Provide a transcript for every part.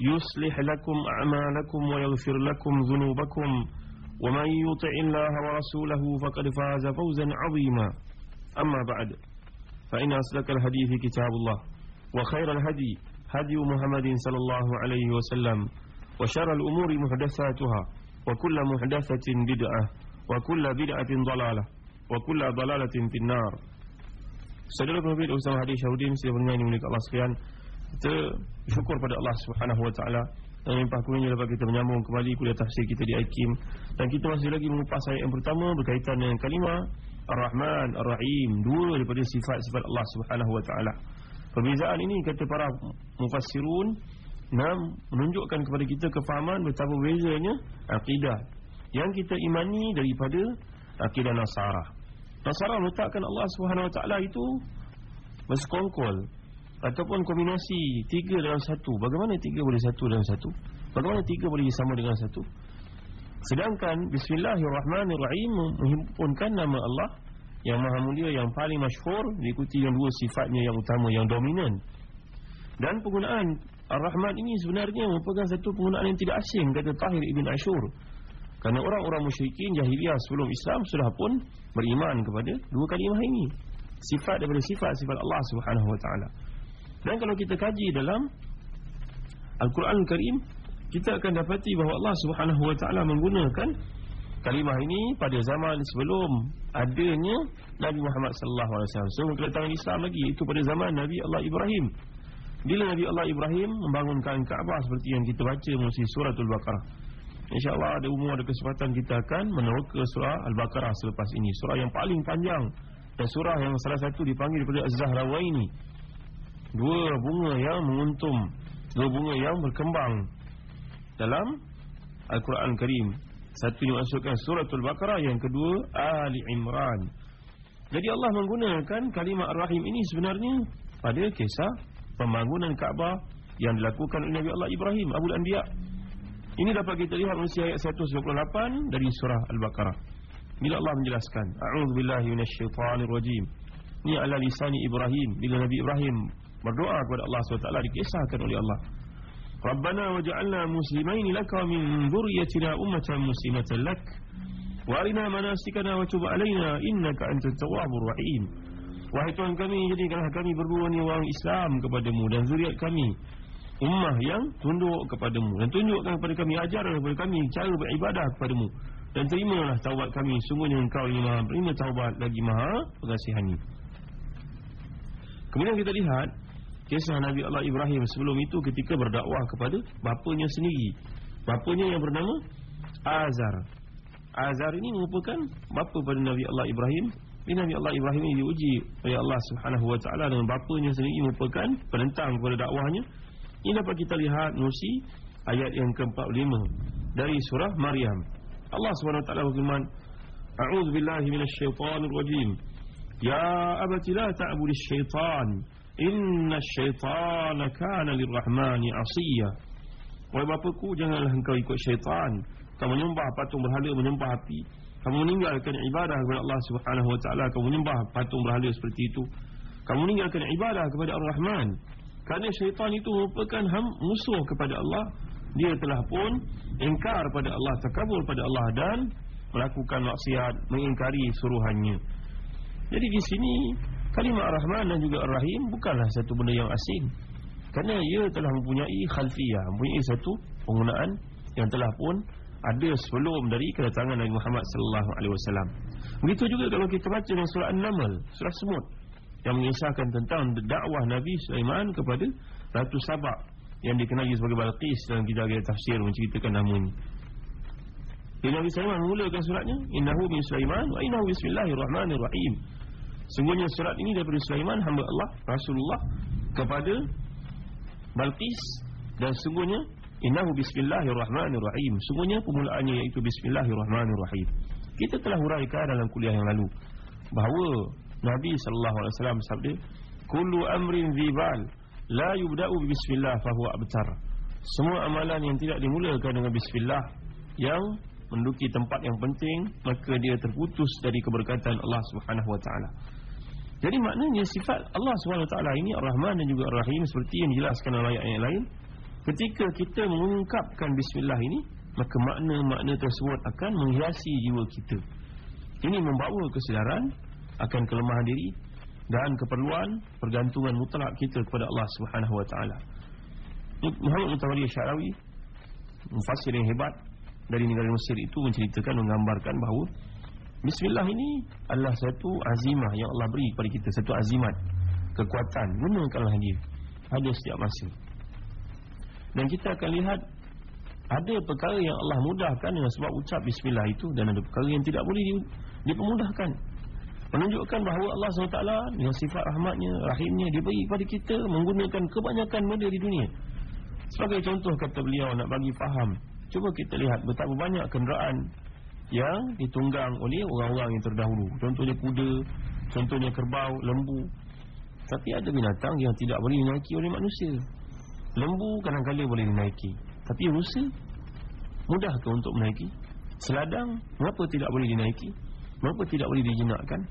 يصلح لكم أعمالكم ويغفر لكم ذنوبكم ومن يطع الله ورسوله فقد فاز فوزا عظيما أما بعد فإن أسلك الحديث كتاب الله وخير الهدي هدي محمد صلى الله عليه وسلم وشر الأمور محدثاتها وكل محدثة بدعة وكل بدعة ضلالة وكل ضلالة في النار Saudara Profit Ustaz Hadi Syahudin Sila pendengar ini milik Allah sekalian Kita bersyukur pada Allah Subhanahu Wa Taala Dan limpah kurnia dapat kita menyambung kembali kuliah tafsir kita di IKIM Dan kita masih lagi mengupas ayat yang pertama Berkaitan dengan kalimah Ar-Rahman, Ar-Rahim. Dua daripada sifat-sifat Allah Subhanahu Wa Taala. Perbezaan ini kata para mufassirun Nam menunjukkan kepada kita kefahaman betapa bezanya akidah yang kita imani daripada akidah Nasara. Nasara letakkan Allah Subhanahu Wa Taala itu bersekongkol ataupun kombinasi tiga dalam satu. Bagaimana tiga boleh satu dalam satu? Bagaimana tiga boleh sama dengan satu? Sedangkan Bismillahirrahmanirrahim menghimpunkan nama Allah yang maha mulia yang paling masyhur diikuti dengan dua sifatnya yang utama yang dominan. Dan penggunaan Ar-Rahman ini sebenarnya merupakan satu penggunaan yang tidak asing kata Tahir Ibn Ashur. Kerana orang-orang musyrikin jahiliyah sebelum Islam sudah pun beriman kepada dua kalimah ini. Sifat daripada sifat-sifat Allah Subhanahu Wa Taala. Dan kalau kita kaji dalam Al-Quran Al-Karim, kita akan dapati bahawa Allah Subhanahu Wa Taala menggunakan kalimah ini pada zaman sebelum adanya Nabi Muhammad wasallam. Sebelum kedatangan Islam lagi itu pada zaman Nabi Allah Ibrahim. Bila Nabi Allah Ibrahim membangunkan Kaabah seperti yang kita baca musim suratul Baqarah. InsyaAllah ada umur ada kesempatan kita akan meneroka surah Al-Baqarah selepas ini. Surah yang paling panjang dan surah yang salah satu dipanggil daripada Az-Zahrawaini. Dua bunga yang menguntum, dua bunga yang berkembang dalam Al-Quran Karim. Satu dimasukkan suratul Baqarah Yang kedua Ali Imran. Jadi Allah menggunakan kalimat Ar-Rahim ini sebenarnya Pada kisah pembangunan Kaabah Yang dilakukan oleh Nabi Allah Ibrahim Abu Anbiya Ini dapat kita lihat Mesti ayat 128 Dari surah Al-Baqarah. Bila Allah menjelaskan A'udzubillahi minasyaitanirrajim. Ini ala lisani Ibrahim. Bila Nabi Ibrahim berdoa kepada Allah SWT dikisahkan oleh Allah. Rabbana waj'alna muslimain laka min dhurriyyatina ummatan muslimatan lak. Wa arina manasikana wa tub alaina innaka antat tawwabur rahim. Wahai tuhan kami jadikanlah kami berdua ni orang Islam kepadamu dan zuriat kami. Ummah yang tunduk kepadamu dan tunjukkan kepada kami ajar kepada kami cara beribadah kepadamu. Dan terimalah taubat kami sungguhnya engkau ini maha terima taubat lagi maha pengasihani. Kemudian kita lihat kisah Nabi Allah Ibrahim sebelum itu ketika berdakwah kepada bapanya sendiri. Bapanya yang bernama Azar. Azar ini merupakan bapa pada Nabi Allah Ibrahim. Ini Nabi Allah Ibrahim ini diuji oleh Allah Subhanahu Wa Taala dengan bapanya sendiri merupakan penentang kepada dakwahnya. Ini dapat kita lihat nusi ayat yang ke-45 dari surah Maryam. Allah Subhanahu Wa Taala berfirman, "A'udzu billahi minasyaitonir rajim. Ya abati la ta'budish syaitan." Inna syaitana kana lirrahmani asiya. Wahai bapaku janganlah engkau ikut syaitan. Kamu menyembah patung berhala menyembah api. Kamu meninggalkan ibadah kepada Allah subhanahu wa ta'ala Kamu menyembah patung berhala seperti itu. Kamu meninggalkan ibadah kepada Ar-Rahman. Kerana syaitan itu merupakan musuh kepada Allah. Dia telah pun ingkar pada Allah Takabur pada Allah dan Melakukan maksiat Mengingkari suruhannya. Jadi di sini Kalimah Ar-Rahman dan juga Ar-Rahim bukanlah satu benda yang asing. Kerana ia telah mempunyai khalfiyah, mempunyai satu penggunaan yang telah pun ada sebelum dari kedatangan Nabi Muhammad sallallahu alaihi wasallam. Begitu juga kalau kita baca dalam surah An-Naml, surah Semut yang mengisahkan tentang dakwah Nabi Sulaiman kepada Ratu Sabak yang dikenali sebagai Balqis dalam kitab tafsir menceritakan nama ini. Bila Nabi Sulaiman memulakan suratnya, innahu min Sulaiman wa innahu bismillahirrahmanirrahim. Sungguhnya surat ini daripada Sulaiman hamba Allah Rasulullah kepada Balqis dan sungguhnya innahu bismillahirrahmanirrahim. Sungguhnya permulaannya iaitu bismillahirrahmanirrahim. Kita telah huraikan dalam kuliah yang lalu bahawa Nabi sallallahu alaihi wasallam sabda, "Kullu amrin dzibal la yubda'u bismillah fa huwa abtar." Semua amalan yang tidak dimulakan dengan bismillah yang menduki tempat yang penting, maka dia terputus dari keberkatan Allah Subhanahu wa taala. Jadi maknanya sifat Allah taala ini Ar-Rahman dan juga Ar-Rahim seperti yang dijelaskan dalam ayat yang lain. Ketika kita mengungkapkan bismillah ini, maka makna-makna tersebut akan menghiasi jiwa kita. Ini membawa kesedaran akan kelemahan diri dan keperluan pergantungan mutlak kita kepada Allah taala. Muhammad Mutawalli Syarawi mufassir yang hebat dari negara Mesir itu menceritakan menggambarkan bahawa bismillah ini adalah satu azimah yang Allah beri kepada kita, satu azimat, kekuatan. Gunakanlah dia. Pada setiap masa. Dan kita akan lihat ada perkara yang Allah mudahkan dengan sebab ucap bismillah itu dan ada perkara yang tidak boleh dipermudahkan. Menunjukkan bahawa Allah SWT dengan sifat rahmatnya, rahimnya diberi kepada kita menggunakan kebanyakan benda di dunia. Sebagai contoh kata beliau nak bagi faham. Cuba kita lihat betapa banyak kenderaan yang ditunggang oleh orang-orang yang terdahulu. Contohnya kuda, contohnya kerbau, lembu. Tapi ada binatang yang tidak boleh dinaiki oleh manusia. Lembu kadang-kadang boleh dinaiki. Tapi rusa mudahkah untuk menaiki? Seladang mengapa tidak boleh dinaiki? Mengapa tidak boleh dijinakkan?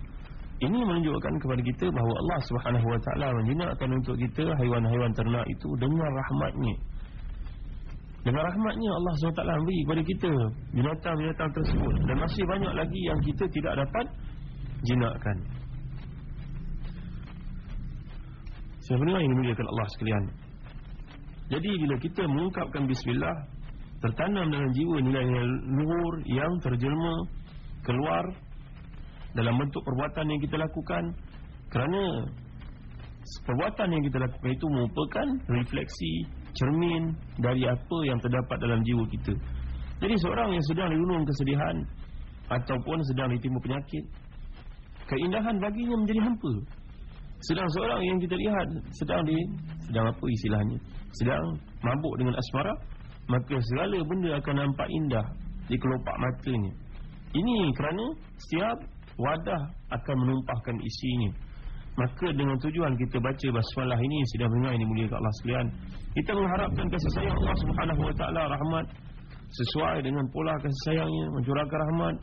Ini menunjukkan kepada kita bahawa Allah Subhanahu Wa Taala menjinakkan untuk kita haiwan-haiwan ternak itu dengan rahmatnya. Dengan rahmatnya Allah SWT beri kepada kita binatang-binatang tersebut dan masih banyak lagi yang kita tidak dapat jinakkan. Sebenarnya ini muliakan Allah sekalian. Jadi bila kita mengungkapkan bismillah tertanam dalam jiwa nilai-nilai luhur yang terjelma keluar dalam bentuk perbuatan yang kita lakukan kerana perbuatan yang kita lakukan itu merupakan refleksi cermin dari apa yang terdapat dalam jiwa kita. Jadi seorang yang sedang dirunung kesedihan ataupun sedang ditimpa penyakit keindahan baginya menjadi hampa. Sedang seorang yang kita lihat sedang di sedang apa istilahnya? Sedang mabuk dengan asmara maka segala benda akan nampak indah di kelopak matanya. Ini kerana setiap wadah akan menumpahkan isinya maka dengan tujuan kita baca basmalah ini sudah mendengar ini mulia Allah sekalian kita mengharapkan kasih sayang Allah Subhanahu wa taala rahmat sesuai dengan pola kasih sayangnya mencurahkan rahmat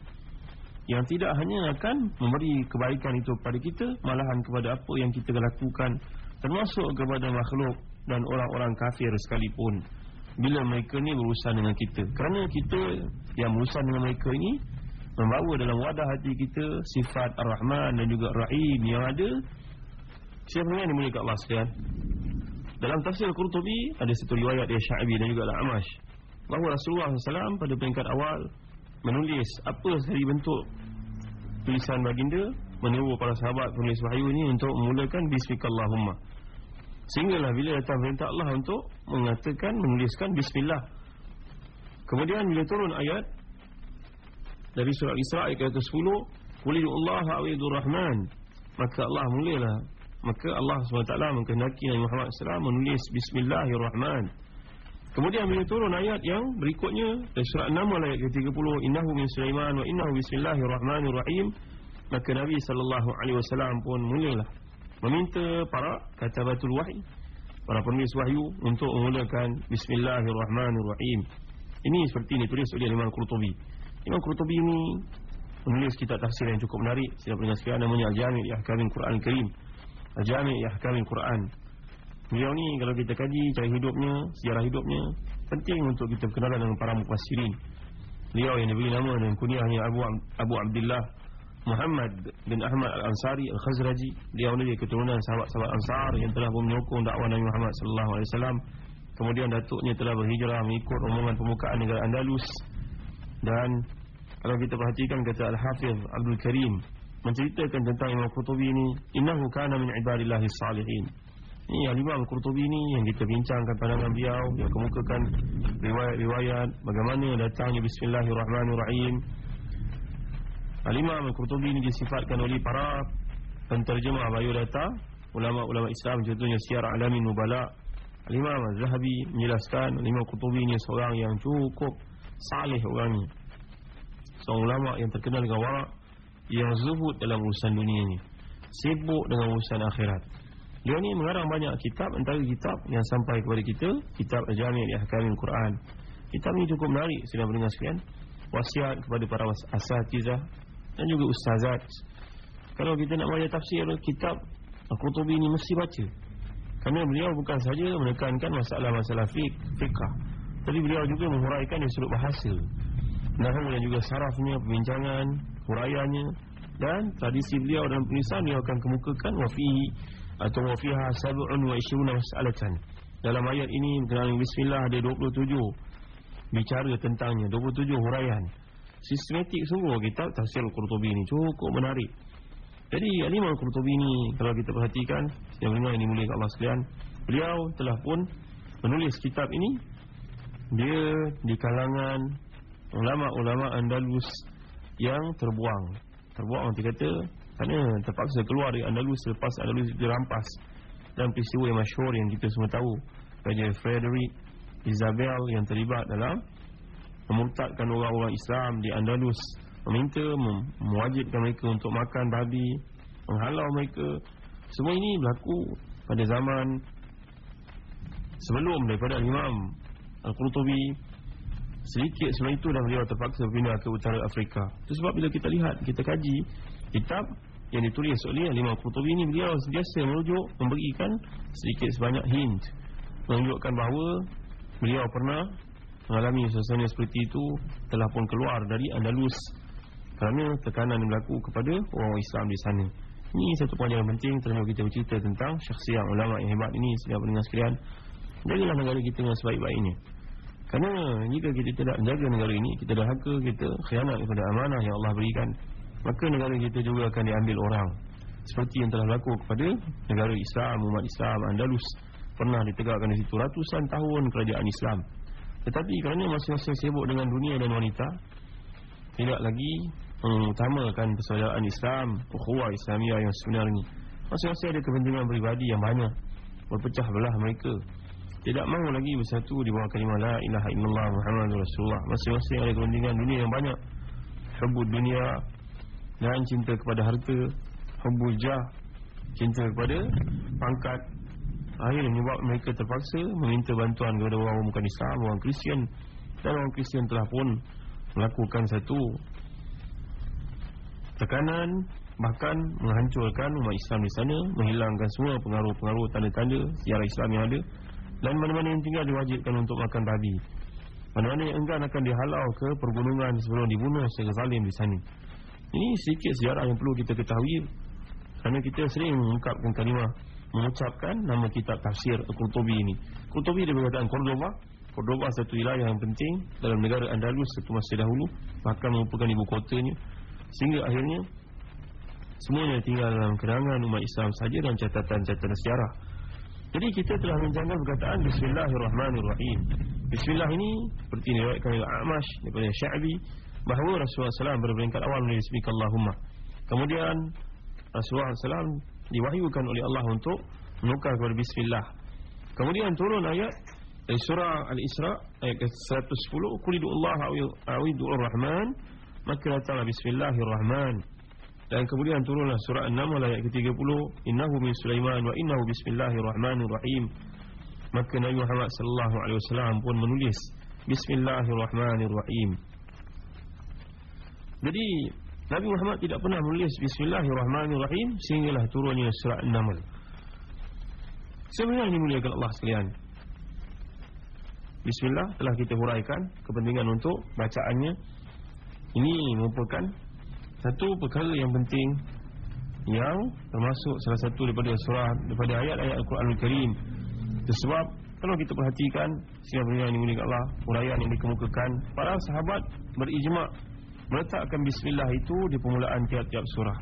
yang tidak hanya akan memberi kebaikan itu kepada kita malahan kepada apa yang kita lakukan termasuk kepada makhluk dan orang-orang kafir sekalipun. Bila mereka ni berurusan dengan kita. Kerana kita yang berurusan dengan mereka ini membawa dalam wadah hati kita sifat Ar-Rahman dan juga Ar-Rahim yang ada. Siapa yang dimuliakan Allah sekalian dalam tafsir Qurtubi ada satu riwayat dari Sya'bi dan juga Al-Amash. Bahawa Rasulullah SAW pada peringkat awal menulis apa sekali bentuk tulisan baginda menyuruh para sahabat penulis wahyu ini untuk memulakan Bismillahumma. Sehinggalah bila datang perintah Allah untuk mengatakan menuliskan Bismillah. Kemudian bila turun ayat dari surah Isra ayat 10 Qul Allah awidur rahman. Maka Allah mulalah. Maka Allah SWT menghendaki Nabi Muhammad SAW menulis bismillahirrahman. Kemudian bila turun ayat yang berikutnya dari surah 6 ayat ke-30 innahu min sulaiman wa innahu bismillahirrahmanirrahim. Maka Nabi wasallam pun mulalah meminta para katabatul wahyi para penulis wahyu untuk memulakan bismillahirrahmanirrahim. Ini seperti ini tulis oleh Imam Qurtubi Imam Qurtubi ini menulis kitab tafsir yang cukup menarik. Saya pernah sekalian namanya Al-Jami' Yahkamin Quran Karim. Al-Jami' Yahkamin Quran. Beliau ni kalau kita kaji cara hidupnya, sejarah hidupnya Penting untuk kita berkenalan dengan para mufassirin. Beliau yang diberi nama dan kuniahnya Abu, Abu Abdullah Muhammad bin Ahmad Al-Ansari Al-Khazraji. Dia ni keturunan sahabat-sahabat Ansar Yang telah menyokong dakwah Nabi Muhammad SAW Kemudian datuknya telah berhijrah mengikut rombongan pembukaan negara Andalus dan kalau kita perhatikan kata Al-Hafiz Abdul Karim menceritakan tentang Imam Qurtubi ini innahu kana min ibadillahis salihin. Ini Al-Imam Qurtubi ini yang kita bincangkan pandangan beliau yang kemukakan riwayat-riwayat bagaimana datangnya bismillahirrahmanirrahim. Al-Imam Qurtubi ini disifatkan oleh para penterjemah biodata ulama-ulama Islam contohnya Syiar Alamin Nubala. Al-Imam Az-Zahabi menjelaskan Al-Imam Qurtubi ini seorang yang cukup salih orangnya seorang ulama yang terkenal dengan warak yang zuhud dalam urusan dunia ini sibuk dengan urusan akhirat. Dia ni mengarang banyak kitab antara kitab yang sampai kepada kita kitab Al-Jami' di Ahkamil Quran. Kitab ini cukup menarik sedang mendengar sekalian. Wasiat kepada para asatizah dan juga ustazat. Kalau kita nak baca tafsir kitab Al-Qutubi ini mesti baca. Kerana beliau bukan saja menekankan masalah-masalah fiqh tapi beliau juga menghuraikan di sudut bahasa Nahu dan juga sarafnya, perbincangan, huraiannya dan tradisi beliau dalam penulisan dia akan kemukakan wafihi atau wafiha sab'un wa ishruna mas'alatan. Dalam ayat ini berkenaan bismillah ada 27 bicara tentangnya, 27 huraian. Sistematik sungguh kitab tafsir Al-Qurtubi ini cukup menarik. Jadi Al-Imam Al-Qurtubi ini kalau kita perhatikan yang benar ini mulia Allah sekalian, beliau telah pun menulis kitab ini dia di kalangan ulama-ulama Andalus yang terbuang. Terbuang orang kata kerana terpaksa keluar dari Andalus selepas Andalus dirampas dan peristiwa yang masyhur yang kita semua tahu Raja Frederick Isabel yang terlibat dalam memurtadkan orang-orang Islam di Andalus meminta mewajibkan mereka untuk makan babi menghalau mereka semua ini berlaku pada zaman sebelum daripada Imam Al-Qurtubi Sedikit. Sebelum itu dan beliau terpaksa pindah ke utara Afrika. Itu sebab bila kita lihat, kita kaji Kitab yang ditulis oleh Lima Qurtubi ini Beliau biasa merujuk, memberikan sedikit sebanyak hint. Menunjukkan bahawa beliau pernah mengalami suasana seperti itu Telah pun keluar dari Andalus Kerana tekanan yang berlaku kepada orang Islam di sana. Ini satu poin yang penting Terima kita bercerita tentang syaksiat ulama yang hebat ini Sedang pendengar sekalian. Jadilah negara kita dengan sebaik-baiknya kerana jika kita tidak menjaga negara ini Kita dahaga, kita khianat kepada amanah yang Allah berikan Maka negara kita juga akan diambil orang Seperti yang telah berlaku kepada negara Islam, umat Islam, Andalus. Pernah ditegakkan di situ ratusan tahun kerajaan Islam. Tetapi kerana masing-masing sibuk dengan dunia dan wanita Tidak lagi mengutamakan persaudaraan Islam Ukhuwah Islamiyah yang sebenarnya. Masing-masing ada kepentingan pribadi yang banyak. Berpecah belah mereka tidak mahu lagi bersatu di bawah kalimah la ilaha illallah Muhammadur Rasulullah. Masing-masing ada kepentingan dunia yang banyak. Hubbud dunia dan cinta kepada harta, hubbul jah, cinta kepada pangkat. Akhirnya menyebab mereka terpaksa meminta bantuan kepada orang bukan Islam, orang Kristian. Dan orang Kristian telah pun melakukan satu tekanan bahkan menghancurkan umat Islam di sana, menghilangkan semua pengaruh-pengaruh tanda-tanda sejarah Islam yang ada dan mana-mana yang tinggal diwajibkan untuk makan babi Mana-mana yang enggan akan dihalau ke pergunungan sebelum dibunuh secara zalim di sana. Ini sedikit sejarah yang perlu kita ketahui. Kerana kita sering mengungkapkan kalimah Mengucapkan nama kitab tafsir Qurtubi ini. Qurtubi dia berkataan Cordoba Cordoba satu wilayah yang penting dalam negara Andalus satu masa dahulu. Bahkan merupakan ibu kotanya Sehingga akhirnya Semuanya tinggal dalam kerangan umat Islam saja dan catatan-catatan sejarah jadi kita telah menjalankan perkataan Bismillahirrahmanirrahim. Bismillah ini seperti ini oleh Amash daripada Sya'bi Bahawa Rasulullah SAW berberingkat awal menulis Bismillahumma Kemudian Rasulullah SAW diwahyukan oleh Allah untuk menukar kepada Bismillah. Kemudian turun ayat dari surah Al-Isra ayat ke-110 Kulidu Allah awidu'ur rahman Maka datanglah Bismillahirrahmanirrahim dan kemudian turunlah surah An-Naml ayat ke-30 Innahu min Sulaiman wa innahu bismillahirrahmanirrahim. Maka Nabi Muhammad sallallahu alaihi wasallam pun menulis Bismillahirrahmanirrahim. Jadi Nabi Muhammad tidak pernah menulis Bismillahirrahmanirrahim Sehinggalah turunnya surah An-Naml. Sebenarnya ini muliakan Allah sekalian. Bismillah telah kita huraikan Kepentingan untuk bacaannya. Ini merupakan satu perkara yang penting yang termasuk salah satu daripada surah daripada ayat-ayat Al-Quranul Karim sebab Kalau kita perhatikan Siapa yang dimulik Allah Uraian yang dikemukakan Para sahabat berijma' Meletakkan bismillah itu Di permulaan tiap-tiap surah.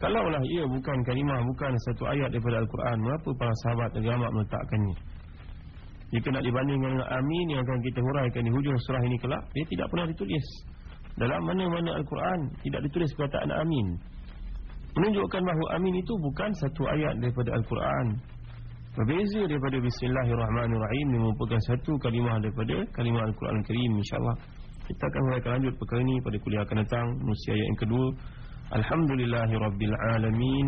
Kalaulah ia bukan kalimah Bukan satu ayat daripada Al-Quran Mengapa para sahabat agama meletakkannya? Jika nak dibandingkan dengan amin Yang akan kita huraikan di hujung surah ini kelak Dia tidak pernah ditulis Dalam mana-mana Al-Quran Tidak ditulis perkataan amin. Menunjukkan bahawa amin itu bukan satu ayat daripada Al-Quran. Berbeza daripada Bismillahirrahmanirrahim Ini merupakan satu kalimah daripada kalimah Al-Quran Al-Karim InsyaAllah. Kita akan mulakan lanjut perkara ini pada kuliah akan datang Musia ayat yang kedua. Alhamdulillahirrabbilalamin.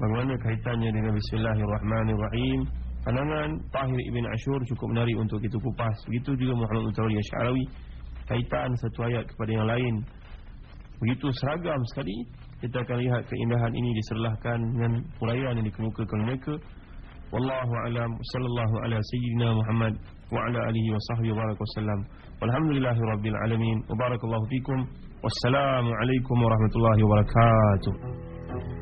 Bagaimana kaitannya dengan Bismillahirrahmanirrahim? Pandangan Tahir Ibn Ashur cukup menarik untuk kita kupas. Begitu juga Muhammad Mutawali Asyarawi Kaitan satu ayat kepada yang lain Begitu seragam sekali Kita akan lihat keindahan ini diserlahkan Dengan uraian yang dikemukakan mereka Wallahu alam sallallahu ala sayyidina Muhammad wa ala alihi wa sahbihi wa baraka wasallam. Walhamdulillahi rabbil alamin. Wa barakallahu fikum. Wassalamu alaikum warahmatullahi wabarakatuh.